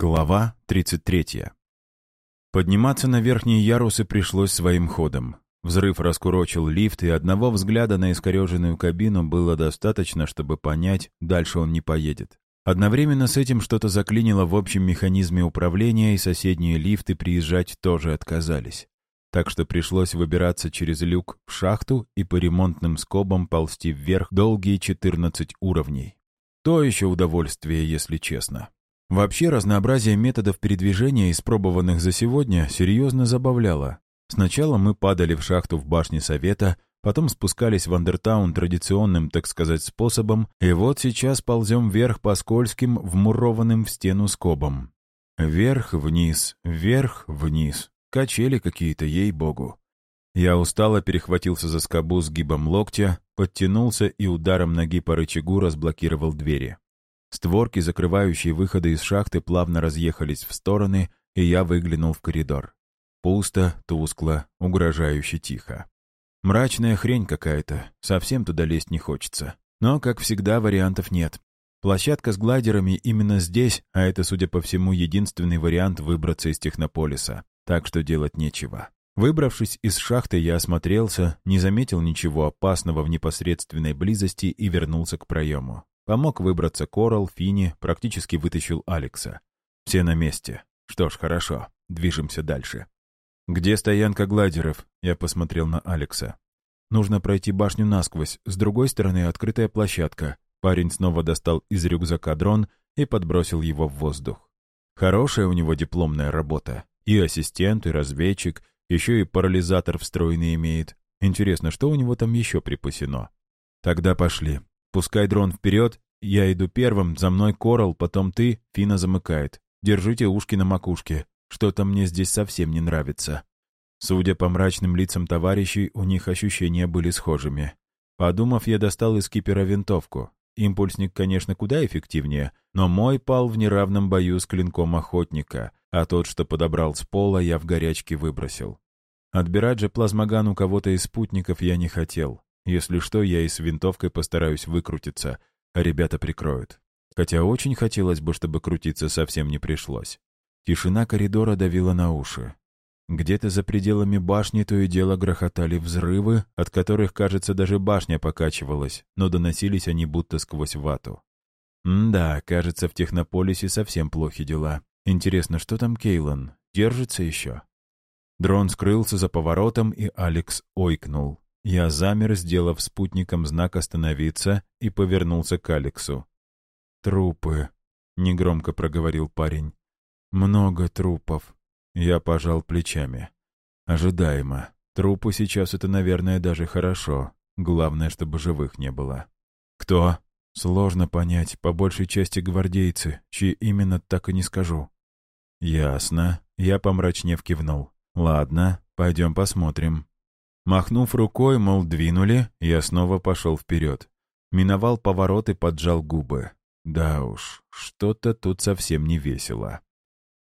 Глава 33. Подниматься на верхние ярусы пришлось своим ходом. Взрыв раскурочил лифт, и одного взгляда на искореженную кабину было достаточно, чтобы понять, дальше он не поедет. Одновременно с этим что-то заклинило в общем механизме управления, и соседние лифты приезжать тоже отказались. Так что пришлось выбираться через люк в шахту и по ремонтным скобам ползти вверх долгие 14 уровней. То еще удовольствие, если честно. Вообще, разнообразие методов передвижения, испробованных за сегодня, серьезно забавляло. Сначала мы падали в шахту в башне Совета, потом спускались в Андертаун традиционным, так сказать, способом, и вот сейчас ползем вверх по скользким, вмурованным в стену скобам. Вверх-вниз, вверх-вниз. Качели какие-то, ей-богу. Я устало перехватился за скобу с гибом локтя, подтянулся и ударом ноги по рычагу разблокировал двери. Створки, закрывающие выходы из шахты, плавно разъехались в стороны, и я выглянул в коридор. Пусто, тускло, угрожающе тихо. Мрачная хрень какая-то, совсем туда лезть не хочется. Но, как всегда, вариантов нет. Площадка с глайдерами именно здесь, а это, судя по всему, единственный вариант выбраться из Технополиса. Так что делать нечего. Выбравшись из шахты, я осмотрелся, не заметил ничего опасного в непосредственной близости и вернулся к проему. Помог выбраться Корал, Фини, практически вытащил Алекса. Все на месте. Что ж, хорошо. Движемся дальше. «Где стоянка гладеров?» Я посмотрел на Алекса. «Нужно пройти башню насквозь. С другой стороны открытая площадка». Парень снова достал из рюкзака дрон и подбросил его в воздух. Хорошая у него дипломная работа. И ассистент, и разведчик, еще и парализатор встроенный имеет. Интересно, что у него там еще припасено? Тогда пошли. Пускай дрон вперед, я иду первым, за мной Корал, потом ты, Фина замыкает. Держите ушки на макушке. Что-то мне здесь совсем не нравится. Судя по мрачным лицам товарищей, у них ощущения были схожими. Подумав, я достал из кипера винтовку. Импульсник, конечно, куда эффективнее, но мой пал в неравном бою с клинком охотника, а тот, что подобрал с пола, я в горячке выбросил. Отбирать же плазмоган у кого-то из спутников я не хотел. Если что, я и с винтовкой постараюсь выкрутиться, а ребята прикроют. Хотя очень хотелось бы, чтобы крутиться совсем не пришлось. Тишина коридора давила на уши. Где-то за пределами башни то и дело грохотали взрывы, от которых, кажется, даже башня покачивалась, но доносились они будто сквозь вату. М-да, кажется, в Технополисе совсем плохи дела. Интересно, что там Кейлан? Держится еще? Дрон скрылся за поворотом, и Алекс ойкнул. Я замер, сделав спутником знак «Остановиться» и повернулся к Алексу. «Трупы», — негромко проговорил парень. «Много трупов». Я пожал плечами. «Ожидаемо. Трупы сейчас — это, наверное, даже хорошо. Главное, чтобы живых не было». «Кто?» «Сложно понять. По большей части гвардейцы, чьи именно так и не скажу». «Ясно». Я помрачнев кивнул. «Ладно, пойдем посмотрим». Махнув рукой, мол, двинули, я снова пошел вперед. Миновал поворот и поджал губы. Да уж, что-то тут совсем не весело.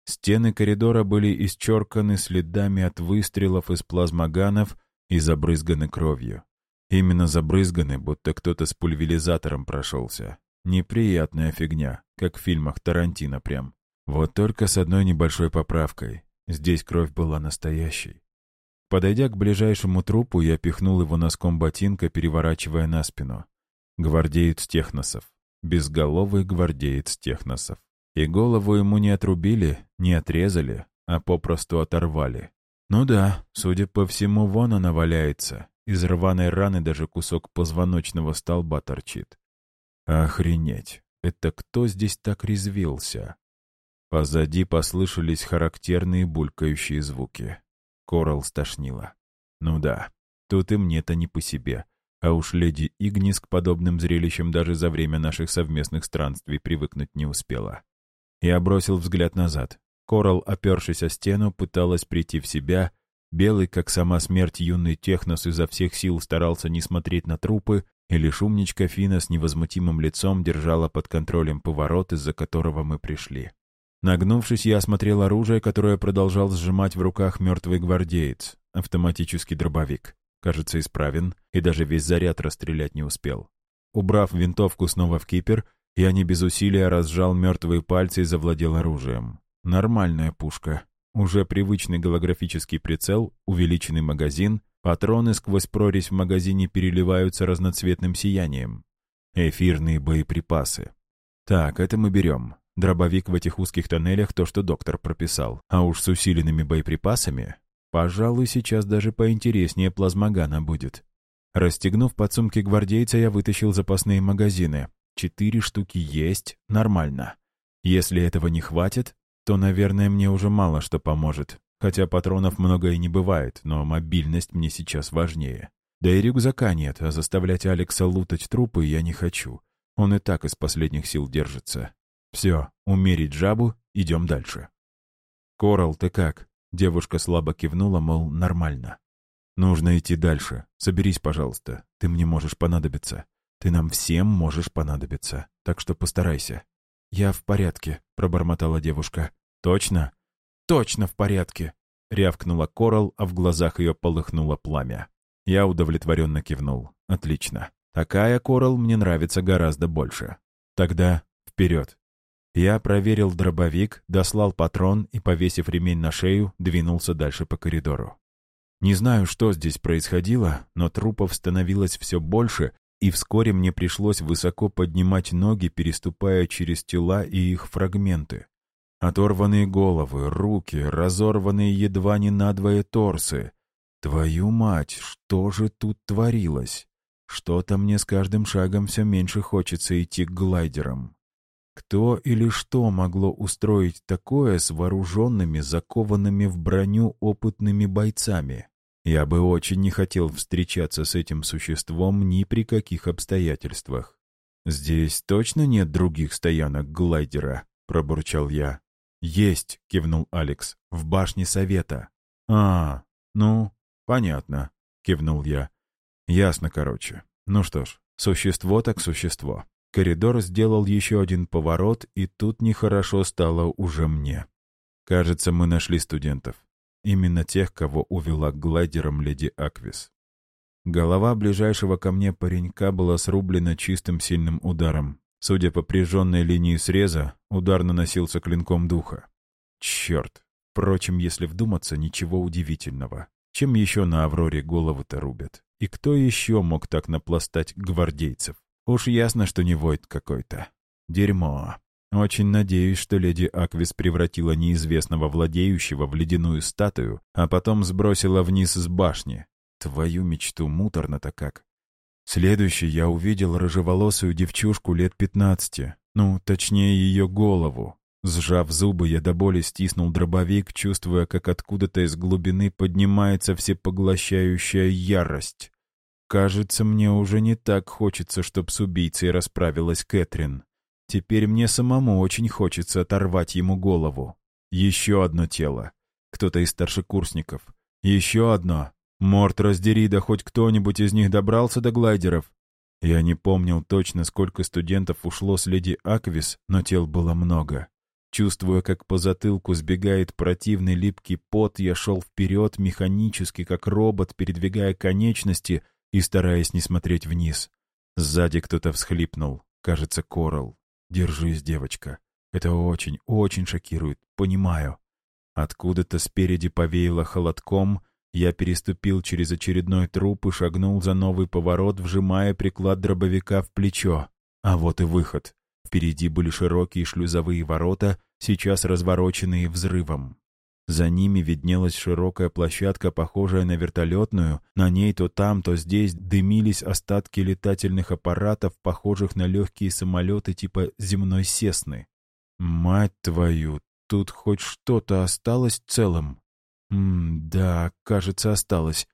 Стены коридора были исчерканы следами от выстрелов из плазмоганов и забрызганы кровью. Именно забрызганы, будто кто-то с пульверизатором прошелся. Неприятная фигня, как в фильмах Тарантино прям. Вот только с одной небольшой поправкой. Здесь кровь была настоящей. Подойдя к ближайшему трупу, я пихнул его носком ботинка, переворачивая на спину. Гвардеец Техносов. Безголовый гвардеец Техносов. И голову ему не отрубили, не отрезали, а попросту оторвали. Ну да, судя по всему, вон она валяется. Из рваной раны даже кусок позвоночного столба торчит. Охренеть, это кто здесь так резвился? Позади послышались характерные булькающие звуки. Корал стошнила. Ну да, тут и мне-то не по себе. А уж леди Игнис к подобным зрелищам даже за время наших совместных странствий привыкнуть не успела. Я бросил взгляд назад. Корал, опершись о стену, пыталась прийти в себя. Белый, как сама смерть, юный технос изо всех сил старался не смотреть на трупы, и лишь умничка Фина с невозмутимым лицом держала под контролем поворот, из-за которого мы пришли. Нагнувшись, я осмотрел оружие, которое продолжал сжимать в руках мертвый гвардеец. Автоматический дробовик. Кажется, исправен, и даже весь заряд расстрелять не успел. Убрав винтовку снова в кипер, я не без усилия разжал мертвые пальцы и завладел оружием. Нормальная пушка. Уже привычный голографический прицел, увеличенный магазин, патроны сквозь прорезь в магазине переливаются разноцветным сиянием. Эфирные боеприпасы. Так, это мы берем. Дробовик в этих узких тоннелях то, что доктор прописал. А уж с усиленными боеприпасами, пожалуй, сейчас даже поинтереснее плазмогана будет. Расстегнув подсумки гвардейца, я вытащил запасные магазины. Четыре штуки есть, нормально. Если этого не хватит, то, наверное, мне уже мало что поможет. Хотя патронов много и не бывает, но мобильность мне сейчас важнее. Да и рюкзака нет, а заставлять Алекса лутать трупы я не хочу. Он и так из последних сил держится. Все, умерить жабу, идем дальше. «Корал, ты как?» Девушка слабо кивнула, мол, нормально. «Нужно идти дальше. Соберись, пожалуйста. Ты мне можешь понадобиться. Ты нам всем можешь понадобиться. Так что постарайся». «Я в порядке», — пробормотала девушка. «Точно?» «Точно в порядке», — рявкнула Корал, а в глазах ее полыхнуло пламя. Я удовлетворенно кивнул. «Отлично. Такая Корал мне нравится гораздо больше. Тогда вперед». Я проверил дробовик, дослал патрон и, повесив ремень на шею, двинулся дальше по коридору. Не знаю, что здесь происходило, но трупов становилось все больше, и вскоре мне пришлось высоко поднимать ноги, переступая через тела и их фрагменты. Оторванные головы, руки, разорванные едва не надвое торсы. Твою мать, что же тут творилось? Что-то мне с каждым шагом все меньше хочется идти к глайдерам. Кто или что могло устроить такое с вооруженными, закованными в броню опытными бойцами? Я бы очень не хотел встречаться с этим существом ни при каких обстоятельствах. «Здесь точно нет других стоянок глайдера?» — пробурчал я. «Есть», — кивнул Алекс, — «в башне совета». «А, ну, понятно», — кивнул я. «Ясно, короче. Ну что ж, существо так существо. Коридор сделал еще один поворот, и тут нехорошо стало уже мне. Кажется, мы нашли студентов. Именно тех, кого увела к глайдерам леди Аквис. Голова ближайшего ко мне паренька была срублена чистым сильным ударом. Судя по прижженной линии среза, удар наносился клинком духа. Черт! Впрочем, если вдуматься, ничего удивительного. Чем еще на Авроре головы-то рубят? И кто еще мог так напластать гвардейцев? Уж ясно, что не Войт какой-то. Дерьмо. Очень надеюсь, что леди Аквис превратила неизвестного владеющего в ледяную статую, а потом сбросила вниз с башни. Твою мечту муторно-то как. Следующий я увидел рыжеволосую девчушку лет пятнадцати, ну, точнее, ее голову. Сжав зубы, я до боли стиснул дробовик, чувствуя, как откуда-то из глубины поднимается всепоглощающая ярость. Кажется, мне уже не так хочется, чтоб с убийцей расправилась Кэтрин. Теперь мне самому очень хочется оторвать ему голову. Еще одно тело. Кто-то из старшекурсников. Еще одно. Морт раздери, да хоть кто-нибудь из них добрался до глайдеров. Я не помнил точно, сколько студентов ушло с леди Аквис, но тел было много. Чувствуя, как по затылку сбегает противный липкий пот, я шел вперед механически, как робот, передвигая конечности — и стараясь не смотреть вниз. Сзади кто-то всхлипнул. Кажется, Корал. «Держись, девочка. Это очень, очень шокирует. Понимаю». Откуда-то спереди повеяло холодком, я переступил через очередной труп и шагнул за новый поворот, вжимая приклад дробовика в плечо. А вот и выход. Впереди были широкие шлюзовые ворота, сейчас развороченные взрывом. За ними виднелась широкая площадка, похожая на вертолетную. На ней то там, то здесь дымились остатки летательных аппаратов, похожих на легкие самолеты типа земной сесны. «Мать твою, тут хоть что-то осталось целым?» «М да, кажется, осталось».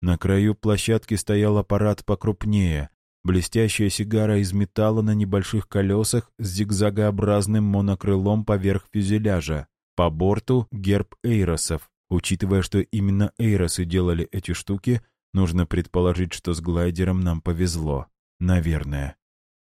На краю площадки стоял аппарат покрупнее. Блестящая сигара из металла на небольших колесах с зигзагообразным монокрылом поверх фюзеляжа. По борту герб Эйросов. Учитывая, что именно Эйросы делали эти штуки, нужно предположить, что с глайдером нам повезло. Наверное.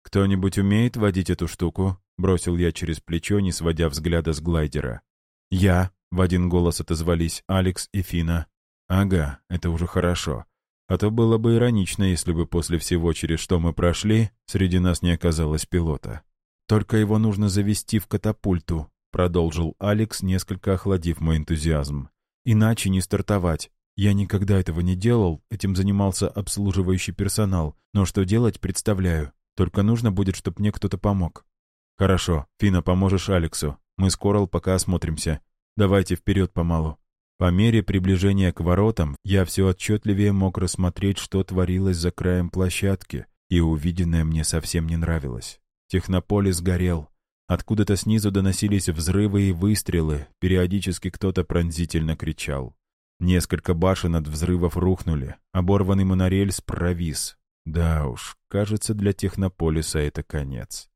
«Кто-нибудь умеет водить эту штуку?» — бросил я через плечо, не сводя взгляда с глайдера. «Я», — в один голос отозвались Алекс и Фина. «Ага, это уже хорошо. А то было бы иронично, если бы после всего, через что мы прошли, среди нас не оказалось пилота. Только его нужно завести в катапульту, продолжил Алекс, несколько охладив мой энтузиазм. «Иначе не стартовать. Я никогда этого не делал, этим занимался обслуживающий персонал, но что делать, представляю. Только нужно будет, чтобы мне кто-то помог». «Хорошо, Фина, поможешь Алексу. Мы с Корал пока осмотримся. Давайте вперед помалу». По мере приближения к воротам я все отчетливее мог рассмотреть, что творилось за краем площадки, и увиденное мне совсем не нравилось. Технополис горел. Откуда-то снизу доносились взрывы и выстрелы, периодически кто-то пронзительно кричал. Несколько башен от взрывов рухнули, оборванный монорельс провис. Да уж, кажется, для Технополиса это конец.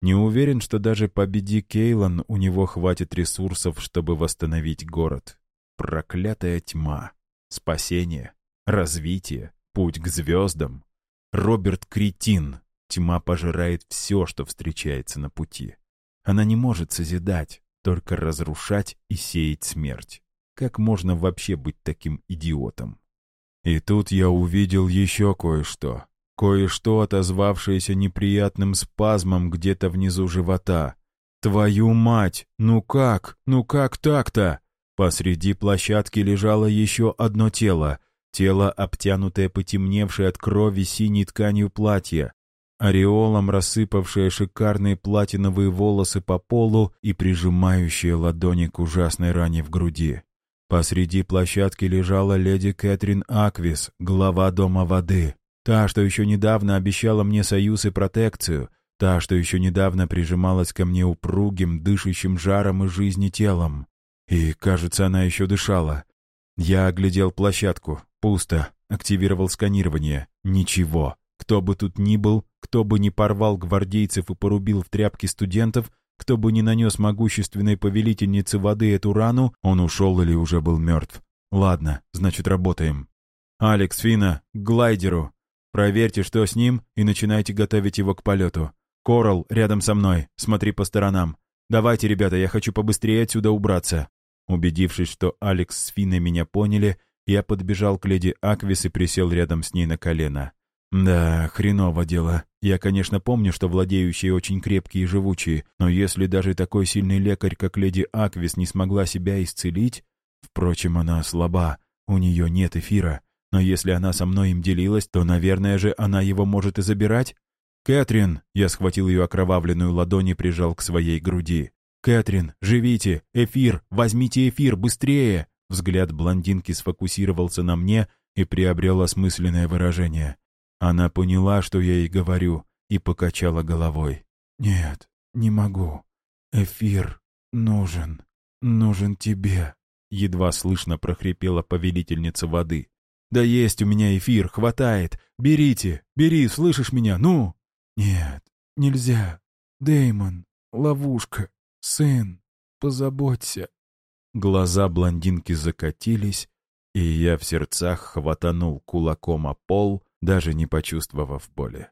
Не уверен, что даже победи Кейлан у него хватит ресурсов, чтобы восстановить город. Проклятая тьма. Спасение. Развитие. Путь к звездам. Роберт Кретин. Тьма пожирает все, что встречается на пути. Она не может созидать, только разрушать и сеять смерть. Как можно вообще быть таким идиотом? И тут я увидел еще кое-что. Кое-что, отозвавшееся неприятным спазмом где-то внизу живота. «Твою мать! Ну как? Ну как так-то?» Посреди площадки лежало еще одно тело. Тело, обтянутое потемневшей от крови синей тканью платья. Ореолом рассыпавшие шикарные платиновые волосы по полу и прижимающие ладони к ужасной ране в груди. Посреди площадки лежала леди Кэтрин Аквис, глава Дома воды. Та, что еще недавно обещала мне союз и протекцию. Та, что еще недавно прижималась ко мне упругим, дышащим жаром и жизни телом. И, кажется, она еще дышала. Я оглядел площадку. Пусто. Активировал сканирование. Ничего. Кто бы тут ни был, кто бы ни порвал гвардейцев и порубил в тряпки студентов, кто бы ни нанес могущественной повелительнице воды эту рану, он ушел или уже был мертв. Ладно, значит, работаем. «Алекс, Фина, к глайдеру. Проверьте, что с ним, и начинайте готовить его к полету. Корал, рядом со мной. Смотри по сторонам. Давайте, ребята, я хочу побыстрее отсюда убраться». Убедившись, что Алекс с Финой меня поняли, я подбежал к леди Аквис и присел рядом с ней на колено. Да, хреново дело. Я, конечно, помню, что владеющие очень крепкие и живучие, но если даже такой сильный лекарь, как леди Аквис, не смогла себя исцелить... Впрочем, она слаба, у нее нет эфира. Но если она со мной им делилась, то, наверное же, она его может и забирать? «Кэтрин!» — я схватил ее окровавленную ладонь и прижал к своей груди. «Кэтрин, живите! Эфир! Возьмите эфир! Быстрее!» Взгляд блондинки сфокусировался на мне и приобрел осмысленное выражение. Она поняла, что я ей говорю, и покачала головой. «Нет, не могу. Эфир нужен. Нужен тебе», — едва слышно прохрипела повелительница воды. «Да есть у меня эфир, хватает. Берите, бери, слышишь меня, ну?» «Нет, нельзя. Деймон, ловушка. «Сын, позаботься». Глаза блондинки закатились, и я в сердцах хватанул кулаком о пол, даже не почувствовав боли.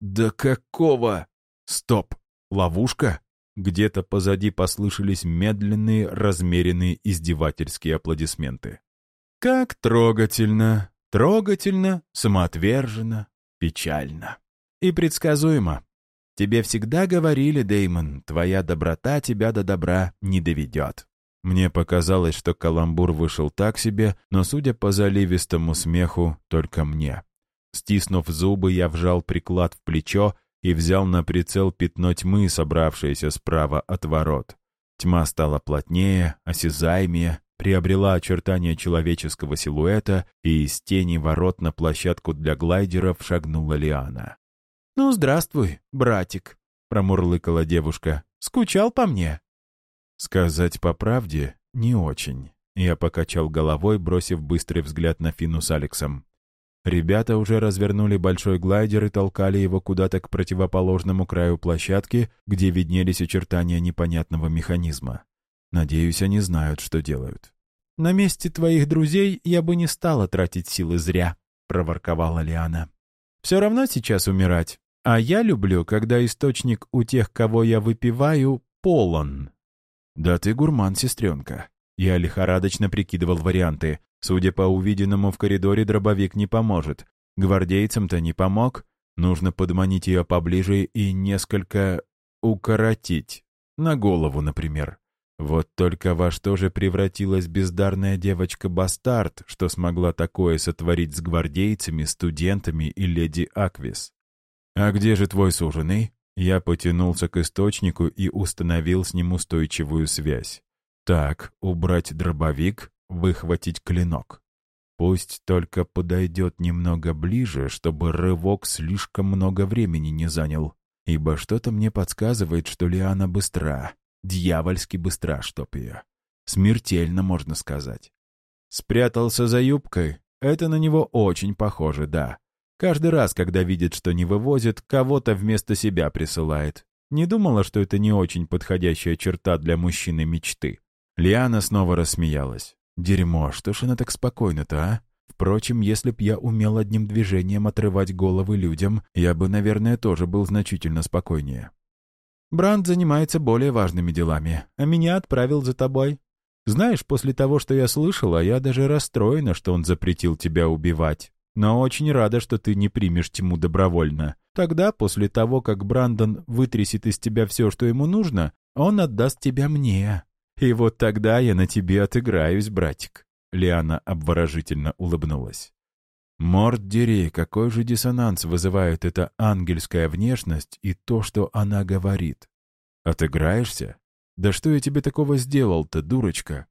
«Да какого?» «Стоп! Ловушка?» Где-то позади послышались медленные, размеренные издевательские аплодисменты. «Как трогательно! Трогательно, самоотверженно, печально и предсказуемо. Тебе всегда говорили, Деймон, твоя доброта тебя до добра не доведет. Мне показалось, что каламбур вышел так себе, но, судя по заливистому смеху, только мне. Стиснув зубы, я вжал приклад в плечо и взял на прицел пятно тьмы, собравшееся справа от ворот. Тьма стала плотнее, осязаемее, приобрела очертания человеческого силуэта, и из тени ворот на площадку для глайдеров шагнула Лиана. «Ну, здравствуй, братик», — промурлыкала девушка. «Скучал по мне?» Сказать по правде, не очень. Я покачал головой, бросив быстрый взгляд на Фину с Алексом. Ребята уже развернули большой глайдер и толкали его куда-то к противоположному краю площадки, где виднелись очертания непонятного механизма. Надеюсь, они знают, что делают. «На месте твоих друзей я бы не стала тратить силы зря», — проворковала Лиана. Все равно сейчас умирать. А я люблю, когда источник у тех, кого я выпиваю, полон. Да ты гурман, сестренка. Я лихорадочно прикидывал варианты. Судя по увиденному в коридоре, дробовик не поможет. Гвардейцам-то не помог. Нужно подманить ее поближе и несколько укоротить. На голову, например. Вот только во что же превратилась бездарная девочка-бастард, что смогла такое сотворить с гвардейцами, студентами и леди Аквис? «А где же твой суженый?» Я потянулся к источнику и установил с ним устойчивую связь. Так, убрать дробовик, выхватить клинок. Пусть только подойдет немного ближе, чтобы рывок слишком много времени не занял. Ибо что-то мне подсказывает, что Лиана быстра. Дьявольски быстра, чтоб ее. Смертельно, можно сказать. Спрятался за юбкой. Это на него очень похоже, да. Каждый раз, когда видит, что не вывозит, кого-то вместо себя присылает. Не думала, что это не очень подходящая черта для мужчины мечты. Лиана снова рассмеялась. «Дерьмо, что ж она так спокойно-то, а? Впрочем, если б я умел одним движением отрывать головы людям, я бы, наверное, тоже был значительно спокойнее. Бранд занимается более важными делами, а меня отправил за тобой. Знаешь, после того, что я слышала, я даже расстроена, что он запретил тебя убивать. Но очень рада, что ты не примешь тьму добровольно. Тогда, после того, как Брандон вытрясет из тебя все, что ему нужно, он отдаст тебя мне. И вот тогда я на тебе отыграюсь, братик». Лиана обворожительно улыбнулась. Морд дери, какой же диссонанс вызывает эта ангельская внешность и то, что она говорит. Отыграешься? Да что я тебе такого сделал-то, дурочка?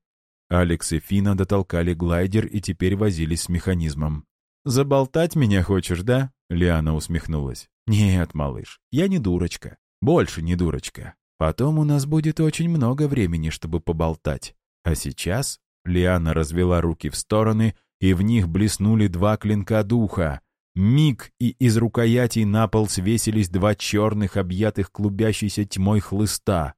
Алекс и Фина дотолкали глайдер и теперь возились с механизмом. «Заболтать меня хочешь, да?» Лиана усмехнулась. «Нет, малыш, я не дурочка. Больше не дурочка. Потом у нас будет очень много времени, чтобы поболтать. А сейчас...» Лиана развела руки в стороны, и в них блеснули два клинка духа. Миг, и из рукоятей на пол свесились два черных, объятых клубящейся тьмой хлыста.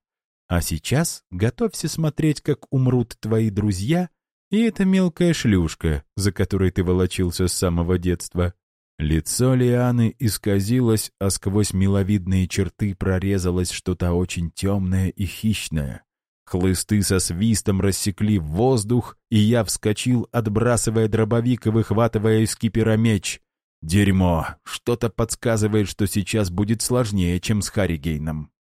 А сейчас готовься смотреть, как умрут твои друзья и эта мелкая шлюшка, за которой ты волочился с самого детства. Лицо Лианы исказилось, а сквозь миловидные черты прорезалось что-то очень темное и хищное. Хлысты со свистом рассекли воздух, и я вскочил, отбрасывая дробовик и выхватывая из кипера меч. Дерьмо! Что-то подсказывает, что сейчас будет сложнее, чем с Харригейном.